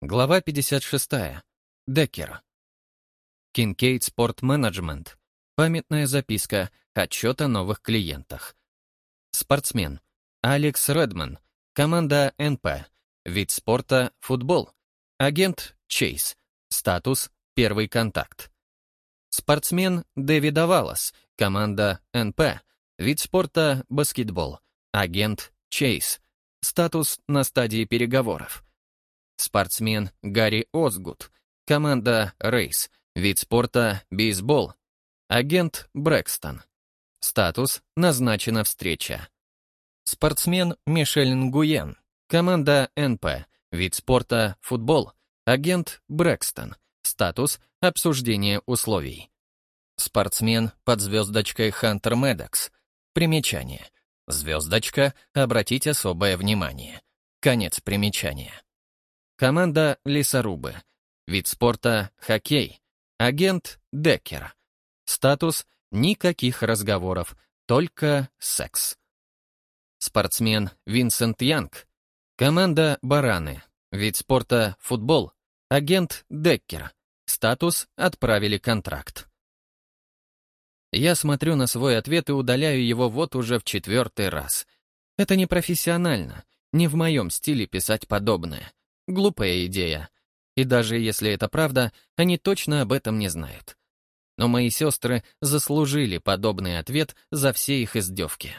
Глава 56. Деккер. Кинкейд Спорт Менеджмент. Памятная записка. Отчет о новых клиентах. Спортсмен. Алекс Редман. Команда НП. Вид спорта – футбол. Агент – Чейз. Статус – первый контакт. Спортсмен Дэвид Авалас. Команда НП. Вид спорта – баскетбол. Агент – Чейз. Статус на стадии переговоров. Спортсмен Гарри Озгут. Команда Рейс. Вид спорта бейсбол. Агент Брэкстон. Статус назначена встреча. Спортсмен Мишель Нгуен. Команда НП. Вид спорта футбол. Агент Брэкстон. Статус обсуждение условий. Спортсмен под звездочкой Хантер Медокс. Примечание. Звездочка, обратить особое внимание. Конец примечания. Команда «Лесорубы». Вид спорта — хоккей. Агент — Деккер. Статус — никаких разговоров, только секс. Спортсмен Винсент Янг. Команда «Бараны». Вид спорта — футбол. Агент Деккер. Статус — отправили контракт. Я смотрю на свой ответ и удаляю его вот уже в четвертый раз. Это не профессионально, не в моем стиле писать подобное. Глупая идея. И даже если это правда, они точно об этом не знают. Но мои сестры заслужили подобный ответ за все их издевки.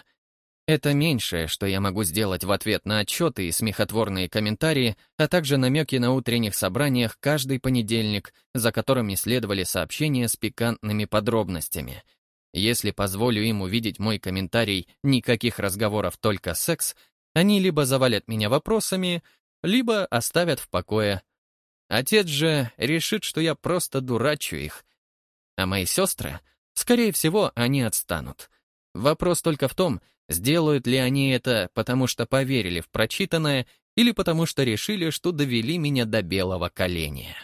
Это меньшее, что я могу сделать в ответ на отчеты и смехотворные комментарии, а также намеки на утренних собраниях каждый понедельник, за которыми следовали сообщения с пикантными подробностями. Если позволю им увидеть мой комментарий «никаких разговоров, только секс», они либо завалят меня вопросами, либо оставят в покое. Отец же решит, что я просто дурачу их. А мои сестры, скорее всего, они отстанут. Вопрос только в том, сделают ли они это, потому что поверили в прочитанное, или потому что решили, что довели меня до белого коленя.